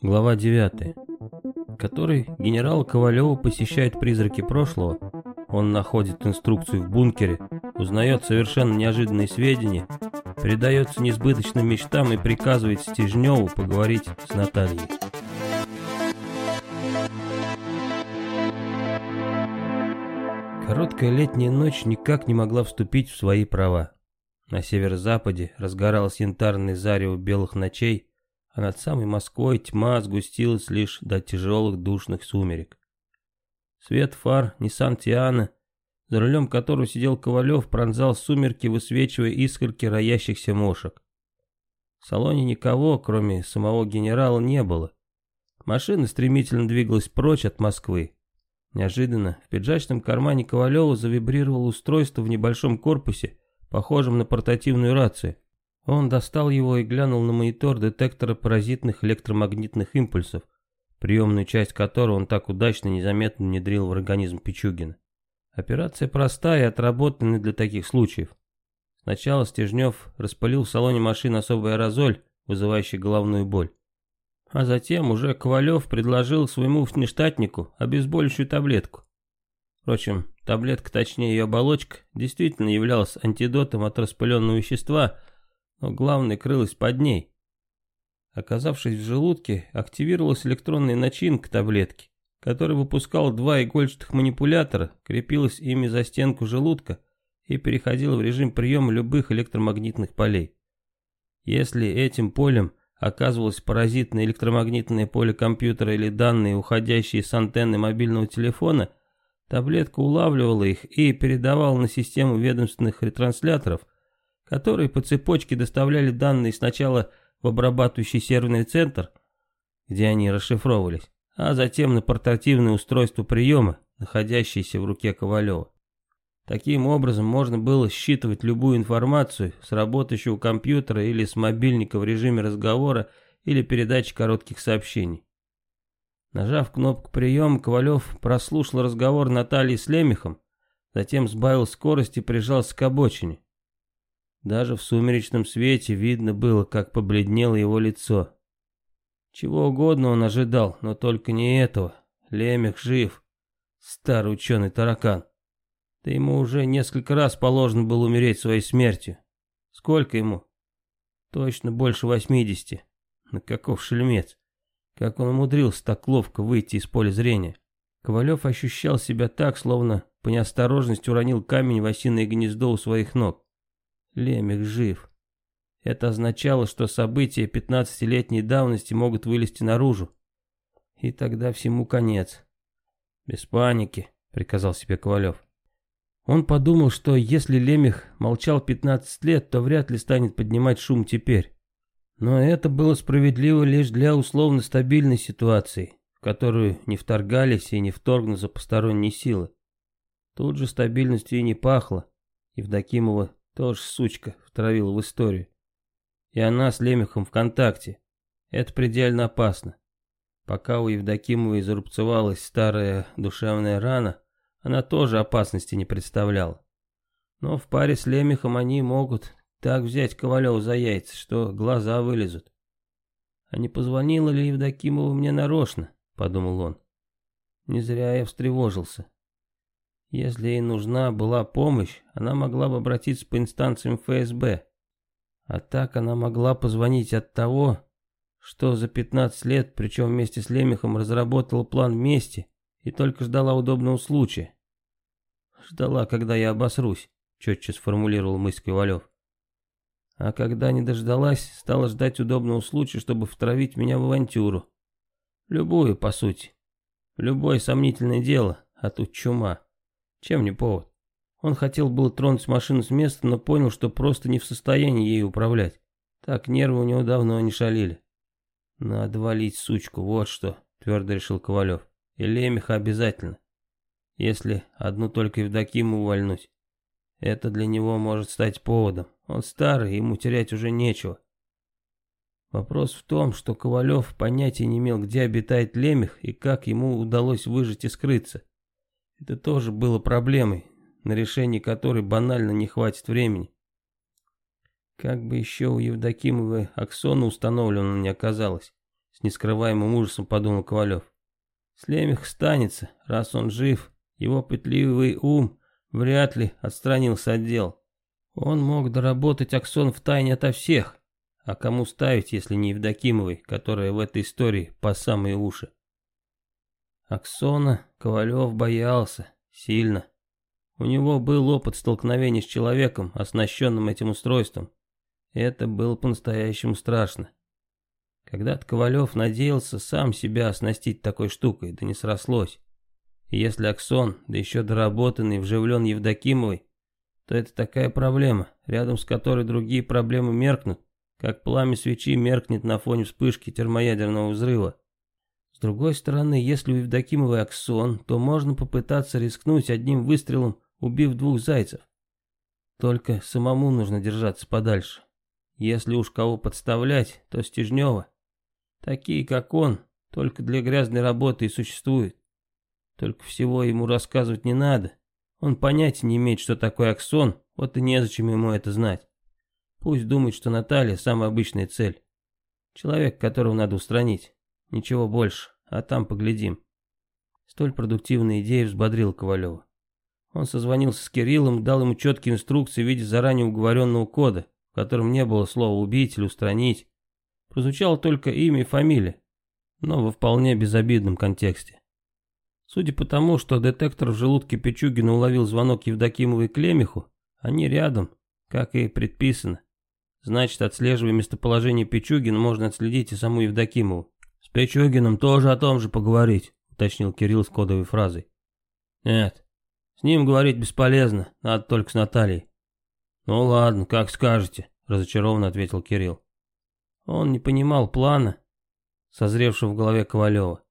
Глава 9. Который генерал Ковалева посещает призраки прошлого. Он находит инструкцию в бункере, узнает совершенно неожиданные сведения, предается несбыточным мечтам и приказывает Стежневу поговорить с Натальей. Короткая летняя ночь никак не могла вступить в свои права. На северо-западе разгоралось янтарное зарево белых ночей, а над самой Москвой тьма сгустилась лишь до тяжелых душных сумерек. Свет фар Ниссан Тиана, за рулем которого сидел Ковалев, пронзал сумерки, высвечивая искорки роящихся мошек. В салоне никого, кроме самого генерала, не было. Машина стремительно двигалась прочь от Москвы. Неожиданно в пиджачном кармане Ковалева завибрировало устройство в небольшом корпусе, похожем на портативную рацию. Он достал его и глянул на монитор детектора паразитных электромагнитных импульсов, приемную часть которого он так удачно и незаметно внедрил в организм Пичугина. Операция простая и отработанная для таких случаев. Сначала Стежнев распылил в салоне машины особый аэрозоль, вызывающий головную боль. А затем уже Ковалев предложил своему внештатнику обезболивающую таблетку. Впрочем, таблетка, точнее ее оболочка, действительно являлась антидотом от распыленного вещества – но главное крылось под ней. Оказавшись в желудке, активировалась электронная начинка таблетки, которая выпускала два игольчатых манипулятора, крепилась ими за стенку желудка и переходила в режим приема любых электромагнитных полей. Если этим полем оказывалось паразитное электромагнитное поле компьютера или данные, уходящие с антенны мобильного телефона, таблетка улавливала их и передавала на систему ведомственных ретрансляторов – которые по цепочке доставляли данные сначала в обрабатывающий серверный центр, где они расшифровывались, а затем на портативное устройство приема, находящееся в руке Ковалева. Таким образом можно было считывать любую информацию с работающего компьютера или с мобильника в режиме разговора или передачи коротких сообщений. Нажав кнопку приема, Ковалев прослушал разговор Натальи с Лемехом, затем сбавил скорость и прижался к обочине. Даже в сумеречном свете видно было, как побледнело его лицо. Чего угодно он ожидал, но только не этого. Лемех жив. Старый ученый таракан. Да ему уже несколько раз положено было умереть своей смертью. Сколько ему? Точно больше восьмидесяти. На каков шельмец. Как он умудрился так ловко выйти из поля зрения. Ковалев ощущал себя так, словно по неосторожности уронил камень в осиное гнездо у своих ног. Лемех жив. Это означало, что события пятнадцатилетней давности могут вылезти наружу. И тогда всему конец. «Без паники», — приказал себе Ковалев. Он подумал, что если Лемех молчал 15 лет, то вряд ли станет поднимать шум теперь. Но это было справедливо лишь для условно стабильной ситуации, в которую не вторгались и не вторгнутся посторонние силы. Тут же стабильностью и не пахло. Евдокимова тоже сучка втравила в историю. И она с Лемехом в контакте. Это предельно опасно. Пока у Евдокимовой зарубцевалась старая душевная рана, она тоже опасности не представляла. Но в паре с Лемехом они могут так взять Ковалева за яйца, что глаза вылезут. А не позвонила ли Евдокимова мне нарочно, подумал он. Не зря я встревожился. Если ей нужна была помощь, она могла бы обратиться по инстанциям ФСБ. А так она могла позвонить от того, что за 15 лет, причем вместе с Лемехом, разработала план мести и только ждала удобного случая. Ждала, когда я обосрусь, четче сформулировал мысль Ковалев. А когда не дождалась, стала ждать удобного случая, чтобы втравить меня в авантюру. Любую, по сути. Любое сомнительное дело, а тут чума. Чем не повод? Он хотел было тронуть машину с места, но понял, что просто не в состоянии ей управлять. Так нервы у него давно не шалили. Надо валить сучку, вот что, твердо решил Ковалев. И Лемеха обязательно. Если одну только Евдокиму увольнуть. Это для него может стать поводом. Он старый, ему терять уже нечего. Вопрос в том, что Ковалев понятия не имел, где обитает Лемех и как ему удалось выжить и скрыться. Это тоже было проблемой, на решение которой банально не хватит времени. Как бы еще у Евдокимовой Аксона установлено не оказалось. с нескрываемым ужасом подумал Ковалев. Слемех станется, раз он жив, его пытливый ум вряд ли отстранился от дел. Он мог доработать Аксон в тайне ото всех, а кому ставить, если не Евдокимовой, которая в этой истории по самые уши? Аксона Ковалев боялся. Сильно. У него был опыт столкновения с человеком, оснащенным этим устройством. Это было по-настоящему страшно. Когда-то Ковалев надеялся сам себя оснастить такой штукой, да не срослось. И если Аксон, да еще доработанный, вживлен Евдокимовой, то это такая проблема, рядом с которой другие проблемы меркнут, как пламя свечи меркнет на фоне вспышки термоядерного взрыва. С другой стороны, если у Евдокимовой аксон, то можно попытаться рискнуть одним выстрелом, убив двух зайцев. Только самому нужно держаться подальше. Если уж кого подставлять, то Стежнева. Такие, как он, только для грязной работы и существуют. Только всего ему рассказывать не надо. Он понятия не имеет, что такое аксон, вот и незачем ему это знать. Пусть думает, что Наталья самая обычная цель. Человек, которого надо устранить. Ничего больше, а там поглядим. Столь продуктивная идея взбодрила Ковалева. Он созвонился с Кириллом, дал ему четкие инструкции в виде заранее уговоренного кода, в котором не было слова «убить» или «устранить». Прозвучало только имя и фамилия, но во вполне безобидном контексте. Судя по тому, что детектор в желудке Пичугина уловил звонок Евдокимовой Клемеху, они рядом, как и предписано. Значит, отслеживая местоположение Пичугина, можно отследить и саму Евдокимову. «С Пичугиным тоже о том же поговорить», — уточнил Кирилл с кодовой фразой. «Нет, с ним говорить бесполезно, надо только с Натальей». «Ну ладно, как скажете», — разочарованно ответил Кирилл. Он не понимал плана, созревшего в голове Ковалева.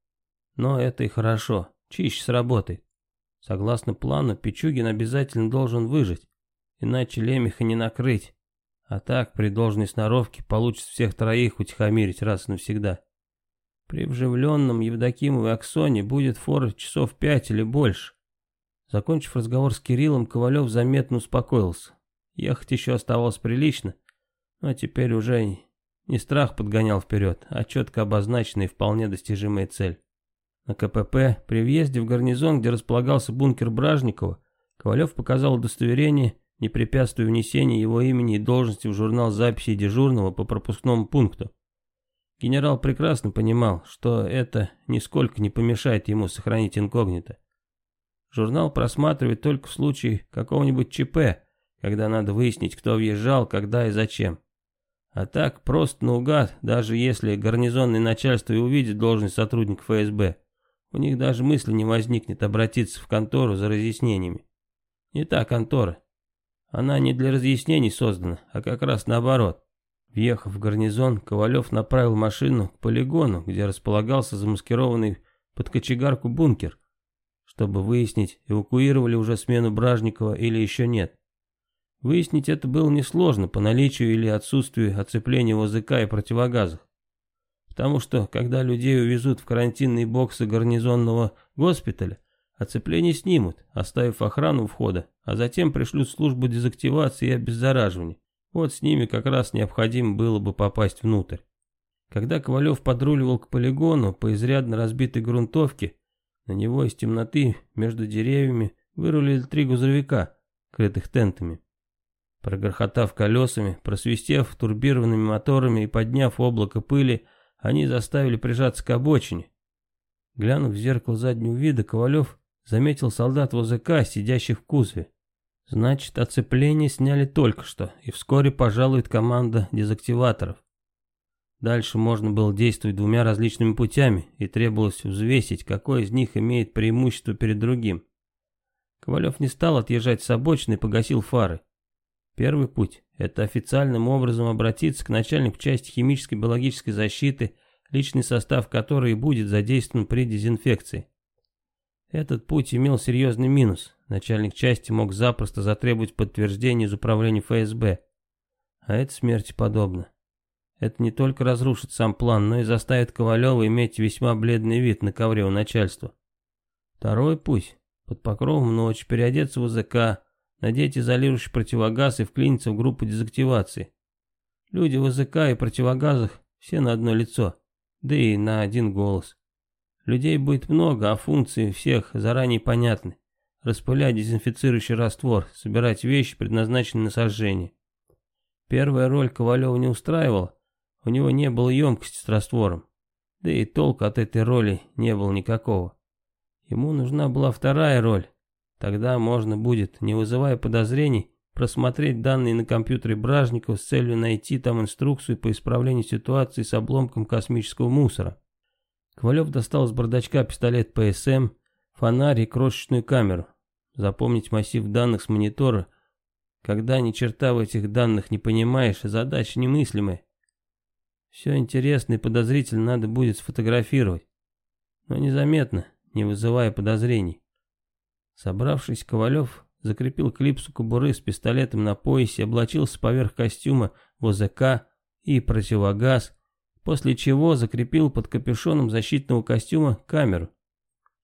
Но это и хорошо, чище сработает. Согласно плану, Пичугин обязательно должен выжить, иначе Лемеха не накрыть. А так, при должной сноровке, получится всех троих утихомирить раз и навсегда. При вживленном Евдокимовой Аксоне будет фора часов пять или больше. Закончив разговор с Кириллом, Ковалев заметно успокоился. Ехать еще оставалось прилично, но теперь уже не страх подгонял вперед, а четко обозначенная и вполне достижимая цель. На КПП, при въезде в гарнизон, где располагался бункер Бражникова, Ковалев показал удостоверение, не препятствуя внесению его имени и должности в журнал записи дежурного по пропускному пункту. Генерал прекрасно понимал, что это нисколько не помешает ему сохранить инкогнито. Журнал просматривает только в случае какого-нибудь ЧП, когда надо выяснить, кто въезжал, когда и зачем. А так, просто наугад, даже если гарнизонное начальство и увидит должность сотрудника ФСБ, у них даже мысли не возникнет обратиться в контору за разъяснениями. Не та контора. Она не для разъяснений создана, а как раз наоборот. Въехав в гарнизон, Ковалев направил машину к полигону, где располагался замаскированный под кочегарку бункер, чтобы выяснить, эвакуировали уже смену Бражникова или еще нет. Выяснить это было несложно по наличию или отсутствию оцепления в ОЗК и противогазах. Потому что, когда людей увезут в карантинные боксы гарнизонного госпиталя, оцепление снимут, оставив охрану у входа, а затем пришлют службу дезактивации и обеззараживания. Вот с ними как раз необходимо было бы попасть внутрь. Когда Ковалев подруливал к полигону по изрядно разбитой грунтовке, на него из темноты между деревьями вырулили три грузовика, крытых тентами. Прогрохотав колесами, просвистев турбированными моторами и подняв облако пыли, они заставили прижаться к обочине. Глянув в зеркало заднего вида, Ковалев заметил солдат в ОЗК, сидящих в кузове. Значит, оцепление сняли только что, и вскоре пожалует команда дезактиваторов. Дальше можно было действовать двумя различными путями, и требовалось взвесить, какой из них имеет преимущество перед другим. Ковалев не стал отъезжать с обочины и погасил фары. Первый путь – это официальным образом обратиться к начальнику части химической биологической защиты, личный состав которой будет задействован при дезинфекции. Этот путь имел серьезный минус. Начальник части мог запросто затребовать подтверждение из управления ФСБ. А это смерти подобно. Это не только разрушит сам план, но и заставит Ковалева иметь весьма бледный вид на ковре у начальства. Второй путь. Под покровом ночи переодеться в УЗК, надеть изолирующий противогаз и вклиниться в группу дезактивации. Люди в УЗК и противогазах все на одно лицо. да и на один голос. Людей будет много, а функции всех заранее понятны. Распылять дезинфицирующий раствор, собирать вещи, предназначенные на сожжение. Первая роль Ковалева не устраивала, у него не было емкости с раствором. Да и толка от этой роли не было никакого. Ему нужна была вторая роль. Тогда можно будет, не вызывая подозрений, просмотреть данные на компьютере Бражникова с целью найти там инструкцию по исправлению ситуации с обломком космического мусора. Ковалев достал из бардачка пистолет ПСМ, фонарь и крошечную камеру. Запомнить массив данных с монитора, когда ни черта в этих данных не понимаешь, задача немыслимая. Все интересно и подозрительно надо будет сфотографировать. Но незаметно, не вызывая подозрений. Собравшись, Ковалев закрепил клипсу кобуры с пистолетом на поясе, облачился поверх костюма в ОЗК и противогаз, после чего закрепил под капюшоном защитного костюма камеру.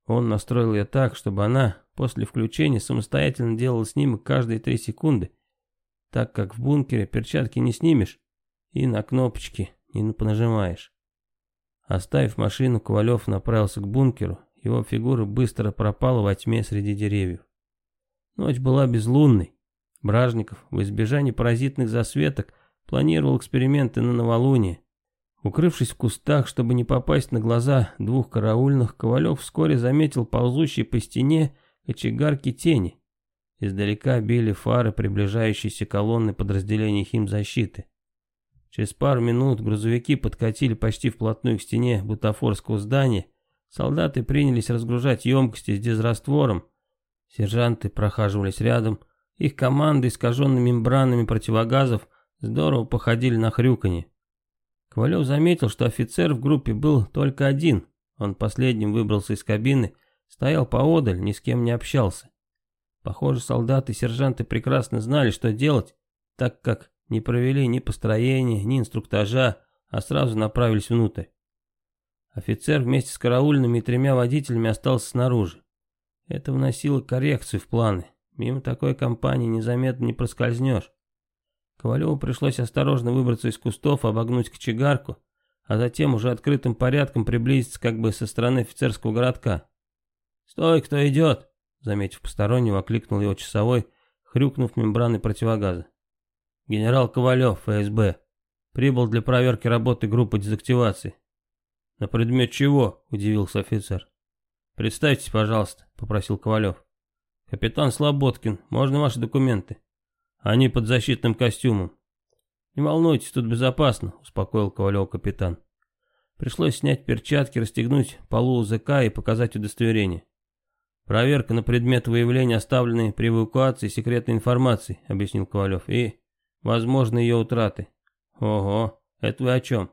Он настроил ее так, чтобы она после включения самостоятельно делала снимок каждые три секунды, так как в бункере перчатки не снимешь и на кнопочки не понажимаешь. Оставив машину, Ковалев направился к бункеру, его фигура быстро пропала во тьме среди деревьев. Ночь была безлунной. Бражников в избежании паразитных засветок планировал эксперименты на новолуние. Укрывшись в кустах, чтобы не попасть на глаза двух караульных, Ковалев вскоре заметил ползущие по стене кочегарки тени. Издалека били фары приближающейся колонны подразделений химзащиты. Через пару минут грузовики подкатили почти вплотную к стене бутафорского здания. Солдаты принялись разгружать емкости с дезраствором. Сержанты прохаживались рядом. Их команды, искаженные мембранами противогазов, здорово походили на хрюканье. Ковалев заметил, что офицер в группе был только один. Он последним выбрался из кабины, стоял поодаль, ни с кем не общался. Похоже, солдаты и сержанты прекрасно знали, что делать, так как не провели ни построения, ни инструктажа, а сразу направились внутрь. Офицер вместе с караульными и тремя водителями остался снаружи. Это вносило коррекцию в планы. Мимо такой компании незаметно не проскользнешь. Ковалеву пришлось осторожно выбраться из кустов, обогнуть кочегарку, а затем уже открытым порядком приблизиться как бы со стороны офицерского городка. «Стой, кто идет!» Заметив постороннего, окликнул его часовой, хрюкнув мембраны противогаза. Генерал Ковалев, ФСБ. Прибыл для проверки работы группы дезактивации. На предмет чего? Удивился офицер. Представьтесь, пожалуйста, попросил Ковалев. Капитан Слободкин, можно ваши документы? Они под защитным костюмом. Не волнуйтесь, тут безопасно, успокоил Ковалев капитан. Пришлось снять перчатки, расстегнуть полу ЗК и показать удостоверение. Проверка на предмет выявления оставленной при эвакуации секретной информации, объяснил Ковалев. И возможно ее утраты. Ого, это вы о чем?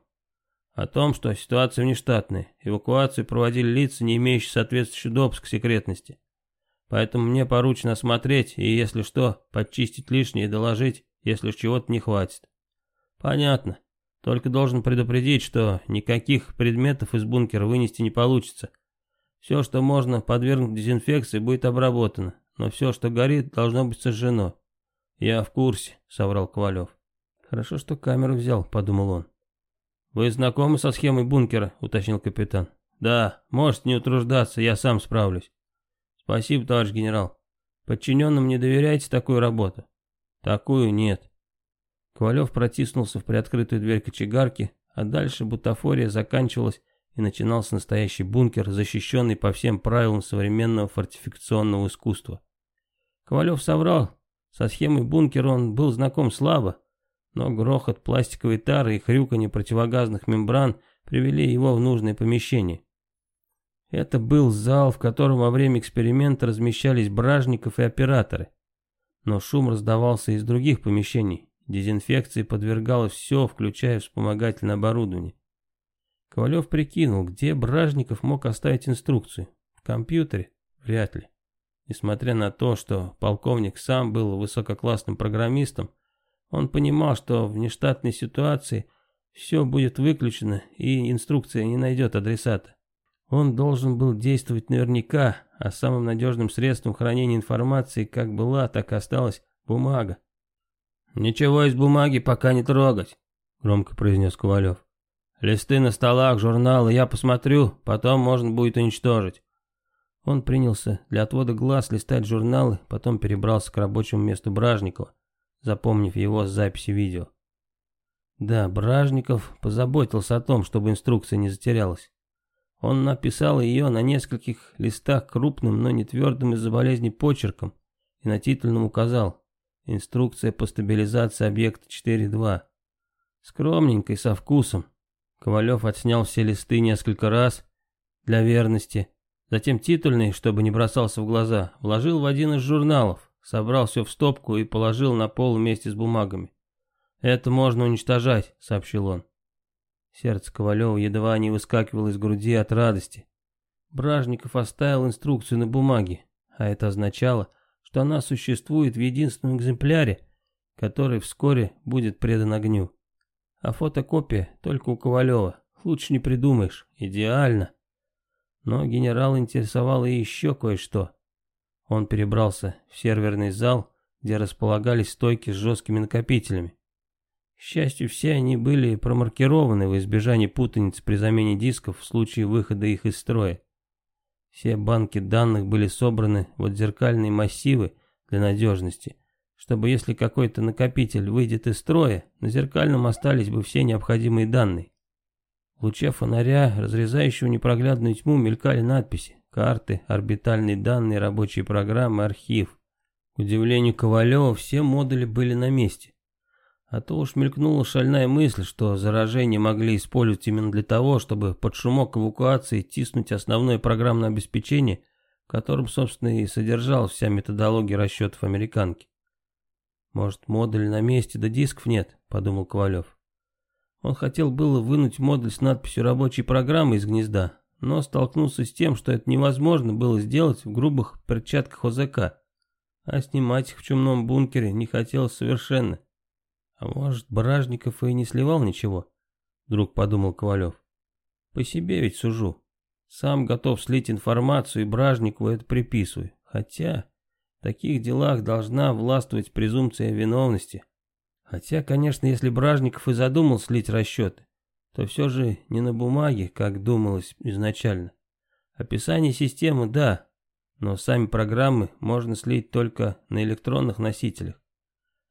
О том, что ситуация внештатная. Эвакуацию проводили лица, не имеющие соответствующих допуск к секретности. Поэтому мне поручено осмотреть и, если что, подчистить лишнее и доложить, если чего-то не хватит. Понятно. Только должен предупредить, что никаких предметов из бункера вынести не получится. Все, что можно подвергнуть дезинфекции, будет обработано, но все, что горит, должно быть сожжено. «Я в курсе», — соврал Ковалев. «Хорошо, что камеру взял», — подумал он. «Вы знакомы со схемой бункера?» — уточнил капитан. «Да, можете не утруждаться, я сам справлюсь». «Спасибо, товарищ генерал. Подчиненным не доверяете такую работу?» «Такую нет». Ковалев протиснулся в приоткрытую дверь кочегарки, а дальше бутафория заканчивалась и начинался настоящий бункер, защищенный по всем правилам современного фортификационного искусства. Ковалев соврал, со схемой бункера он был знаком слабо, но грохот пластиковой тары и хрюканье противогазных мембран привели его в нужное помещение. Это был зал, в котором во время эксперимента размещались бражников и операторы. Но шум раздавался из других помещений. Дезинфекции подвергалось все, включая вспомогательное оборудование. Ковалев прикинул, где Бражников мог оставить инструкцию. В компьютере? Вряд ли. Несмотря на то, что полковник сам был высококлассным программистом, он понимал, что в нештатной ситуации все будет выключено и инструкция не найдет адресата. Он должен был действовать наверняка, а самым надежным средством хранения информации как была, так и осталась бумага. «Ничего из бумаги пока не трогать», — громко произнес Ковалев. Листы на столах, журналы, я посмотрю, потом можно будет уничтожить. Он принялся для отвода глаз листать журналы, потом перебрался к рабочему месту Бражникова, запомнив его с записи видео. Да, Бражников позаботился о том, чтобы инструкция не затерялась. Он написал ее на нескольких листах крупным, но не твердым из-за болезни почерком и на титульном указал «Инструкция по стабилизации объекта 4.2». Скромненько и со вкусом. Ковалев отснял все листы несколько раз для верности, затем титульный, чтобы не бросался в глаза, вложил в один из журналов, собрал все в стопку и положил на пол вместе с бумагами. «Это можно уничтожать», — сообщил он. Сердце Ковалева едва не выскакивало из груди от радости. Бражников оставил инструкцию на бумаге, а это означало, что она существует в единственном экземпляре, который вскоре будет предан огню. А фотокопия только у Ковалева. Лучше не придумаешь. Идеально. Но генерал интересовало и еще кое-что. Он перебрался в серверный зал, где располагались стойки с жесткими накопителями. К счастью, все они были промаркированы в избежание путаницы при замене дисков в случае выхода их из строя. Все банки данных были собраны в зеркальные массивы для надежности, чтобы если какой-то накопитель выйдет из строя, на зеркальном остались бы все необходимые данные. В луче фонаря, разрезающего непроглядную тьму, мелькали надписи, карты, орбитальные данные, рабочие программы, архив. К удивлению Ковалева, все модули были на месте. А то уж мелькнула шальная мысль, что заражение могли использовать именно для того, чтобы под шумок эвакуации тиснуть основное программное обеспечение, в котором, собственно, и содержалась вся методология расчетов американки. «Может, модуль на месте, да дисков нет», — подумал Ковалев. Он хотел было вынуть модуль с надписью «Рабочей программы» из гнезда, но столкнулся с тем, что это невозможно было сделать в грубых перчатках ОЗК, а снимать их в чумном бункере не хотелось совершенно. А может, Бражников и не сливал ничего? Вдруг подумал Ковалев. По себе ведь сужу. Сам готов слить информацию и Бражникову это приписываю. Хотя в таких делах должна властвовать презумпция виновности. Хотя, конечно, если Бражников и задумал слить расчеты, то все же не на бумаге, как думалось изначально. Описание системы, да, но сами программы можно слить только на электронных носителях.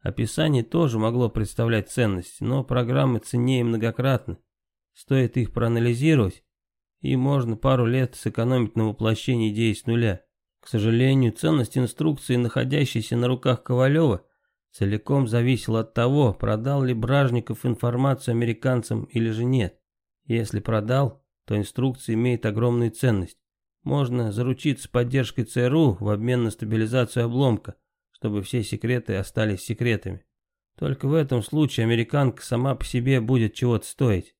Описание тоже могло представлять ценность, но программы ценнее многократно. Стоит их проанализировать, и можно пару лет сэкономить на воплощении идеи с нуля. К сожалению, ценность инструкции, находящейся на руках Ковалева, целиком зависела от того, продал ли Бражников информацию американцам или же нет. Если продал, то инструкция имеет огромную ценность. Можно заручиться поддержкой ЦРУ в обмен на стабилизацию обломка, чтобы все секреты остались секретами. Только в этом случае американка сама по себе будет чего-то стоить.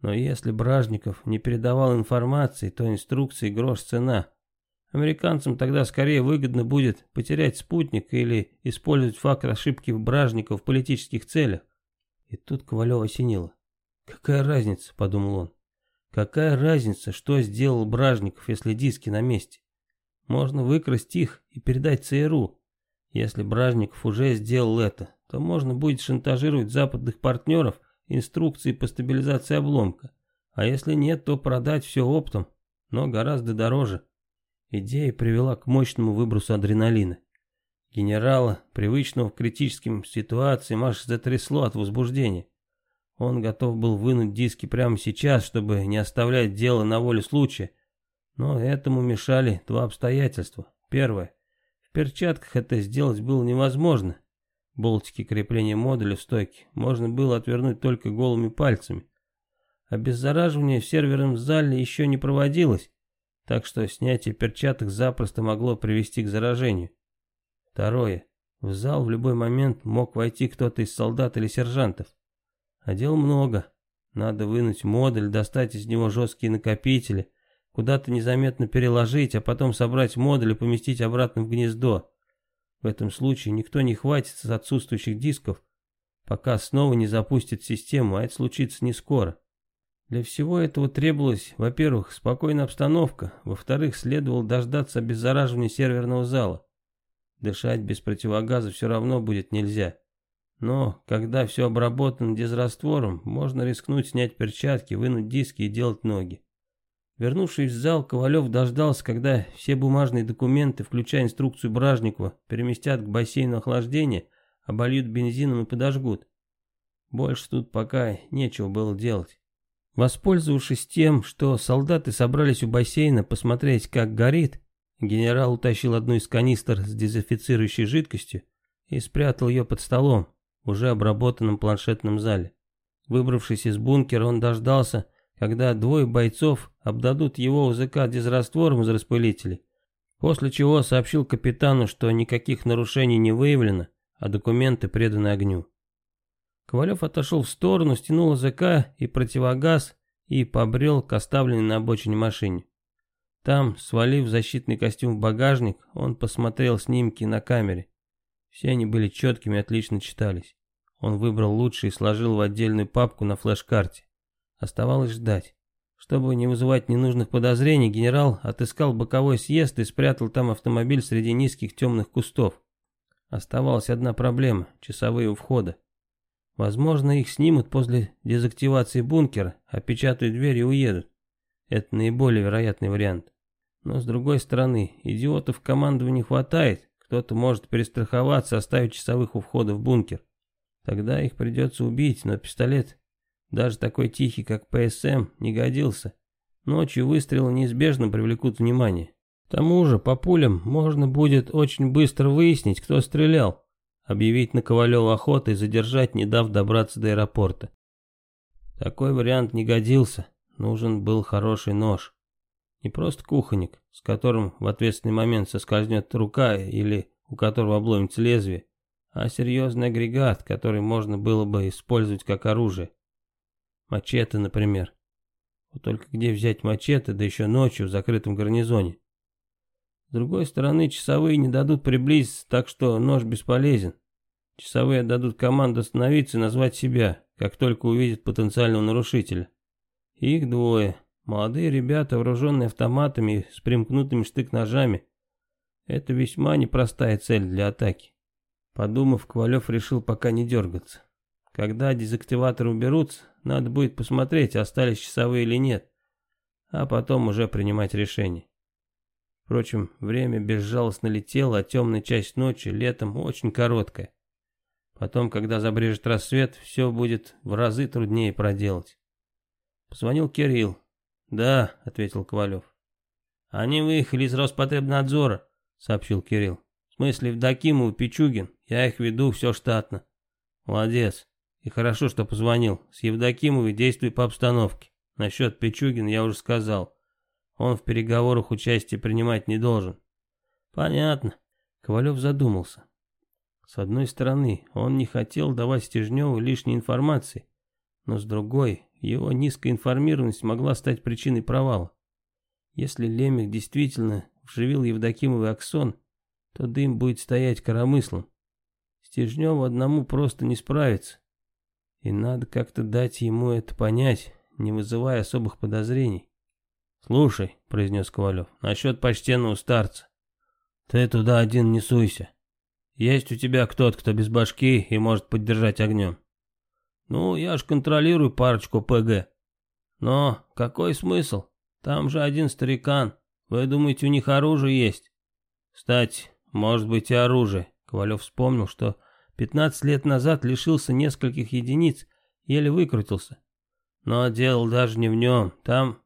Но если Бражников не передавал информации, то инструкции грош цена. Американцам тогда скорее выгодно будет потерять спутник или использовать факт ошибки Бражников в политических целях. И тут Ковалева осенило. «Какая разница?» – подумал он. «Какая разница, что сделал Бражников, если диски на месте? Можно выкрасть их и передать ЦРУ, если Бражников уже сделал это, то можно будет шантажировать западных партнеров инструкции по стабилизации обломка. А если нет, то продать все оптом, но гораздо дороже. Идея привела к мощному выбросу адреналина. Генерала, привычного к критическим ситуациям, аж затрясло от возбуждения. Он готов был вынуть диски прямо сейчас, чтобы не оставлять дело на воле случая. Но этому мешали два обстоятельства. Первое перчатках это сделать было невозможно. Болтики крепления модуля в стойке можно было отвернуть только голыми пальцами. Обеззараживание в серверном зале еще не проводилось, так что снятие перчаток запросто могло привести к заражению. Второе. В зал в любой момент мог войти кто-то из солдат или сержантов. А дел много. Надо вынуть модуль, достать из него жесткие накопители, куда-то незаметно переложить, а потом собрать модуль и поместить обратно в гнездо. В этом случае никто не хватится с отсутствующих дисков, пока снова не запустит систему, а это случится не скоро. Для всего этого требовалась, во-первых, спокойная обстановка, во-вторых, следовало дождаться обеззараживания серверного зала. Дышать без противогаза все равно будет нельзя. Но, когда все обработано дезраствором, можно рискнуть снять перчатки, вынуть диски и делать ноги. Вернувшись в зал, Ковалев дождался, когда все бумажные документы, включая инструкцию Бражникова, переместят к бассейну охлаждения, обольют бензином и подожгут. Больше тут пока нечего было делать. Воспользовавшись тем, что солдаты собрались у бассейна посмотреть, как горит, генерал утащил одну из канистр с дезинфицирующей жидкостью и спрятал ее под столом, уже обработанном планшетном зале. Выбравшись из бункера, он дождался, когда двое бойцов обдадут его УЗК дезраствором из распылителей, после чего сообщил капитану, что никаких нарушений не выявлено, а документы преданы огню. Ковалев отошел в сторону, стянул УЗК и противогаз и побрел к оставленной на обочине машине. Там, свалив защитный костюм в багажник, он посмотрел снимки на камере. Все они были четкими отлично читались. Он выбрал лучший и сложил в отдельную папку на флеш-карте. Оставалось ждать. Чтобы не вызывать ненужных подозрений, генерал отыскал боковой съезд и спрятал там автомобиль среди низких темных кустов. Оставалась одна проблема – часовые у входа. Возможно, их снимут после дезактивации бункера, опечатают дверь и уедут. Это наиболее вероятный вариант. Но с другой стороны, идиотов в командовании хватает, кто-то может перестраховаться, оставить часовых у входа в бункер. Тогда их придется убить, но пистолет даже такой тихий, как ПСМ, не годился. Ночью выстрелы неизбежно привлекут внимание. К тому же, по пулям можно будет очень быстро выяснить, кто стрелял, объявить на Ковалева охоту и задержать, не дав добраться до аэропорта. Такой вариант не годился, нужен был хороший нож. Не просто кухонник, с которым в ответственный момент соскользнет рука или у которого обломится лезвие, а серьезный агрегат, который можно было бы использовать как оружие. Мачете, например. Вот только где взять мачете, да еще ночью в закрытом гарнизоне? С другой стороны, часовые не дадут приблизиться, так что нож бесполезен. Часовые дадут команду остановиться и назвать себя, как только увидят потенциального нарушителя. Их двое. Молодые ребята, вооруженные автоматами с примкнутыми штык-ножами. Это весьма непростая цель для атаки. Подумав, Ковалев решил пока не дергаться. Когда дезактиваторы уберутся, надо будет посмотреть, остались часовые или нет, а потом уже принимать решение. Впрочем, время безжалостно летело, а темная часть ночи летом очень короткая. Потом, когда забрежет рассвет, все будет в разы труднее проделать. Позвонил Кирилл. «Да», — ответил Ковалев. «Они выехали из Роспотребнадзора», — сообщил Кирилл. «В смысле, Евдокимов и Пичугин. Я их веду, все штатно». «Молодец. И хорошо, что позвонил. С Евдокимовой действуй по обстановке. Насчет Пичугина я уже сказал. Он в переговорах участие принимать не должен. Понятно. Ковалев задумался. С одной стороны, он не хотел давать Стежневу лишней информации, но с другой, его низкая информированность могла стать причиной провала. Если Лемех действительно вживил Евдокимовый аксон, то дым будет стоять коромыслом. Стежневу одному просто не справиться. И надо как-то дать ему это понять, не вызывая особых подозрений. «Слушай», — произнес Ковалев, — «насчет почтенного старца. Ты туда один не суйся. Есть у тебя кто-то, кто без башки и может поддержать огнем. Ну, я ж контролирую парочку ПГ. Но какой смысл? Там же один старикан. Вы думаете, у них оружие есть? Кстати, может быть и оружие. Ковалев вспомнил, что 15 лет назад лишился нескольких единиц, еле выкрутился. Но дело даже не в нем, там...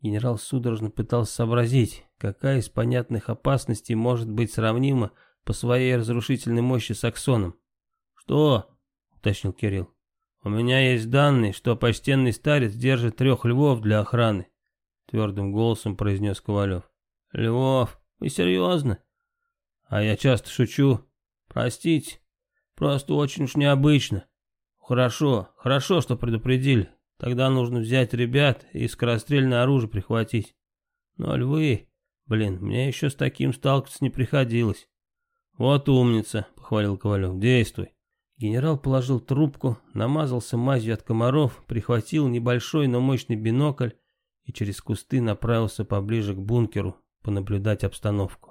Генерал судорожно пытался сообразить, какая из понятных опасностей может быть сравнима по своей разрушительной мощи с Аксоном. «Что?» — уточнил Кирилл. «У меня есть данные, что почтенный старец держит трех львов для охраны», — твердым голосом произнес Ковалев. «Львов? Вы серьезно?» «А я часто шучу. Простите, Просто очень уж необычно. Хорошо, хорошо, что предупредили. Тогда нужно взять ребят и скорострельное оружие прихватить. Но львы, блин, мне еще с таким сталкиваться не приходилось. Вот умница, похвалил Ковалев, действуй. Генерал положил трубку, намазался мазью от комаров, прихватил небольшой, но мощный бинокль и через кусты направился поближе к бункеру понаблюдать обстановку.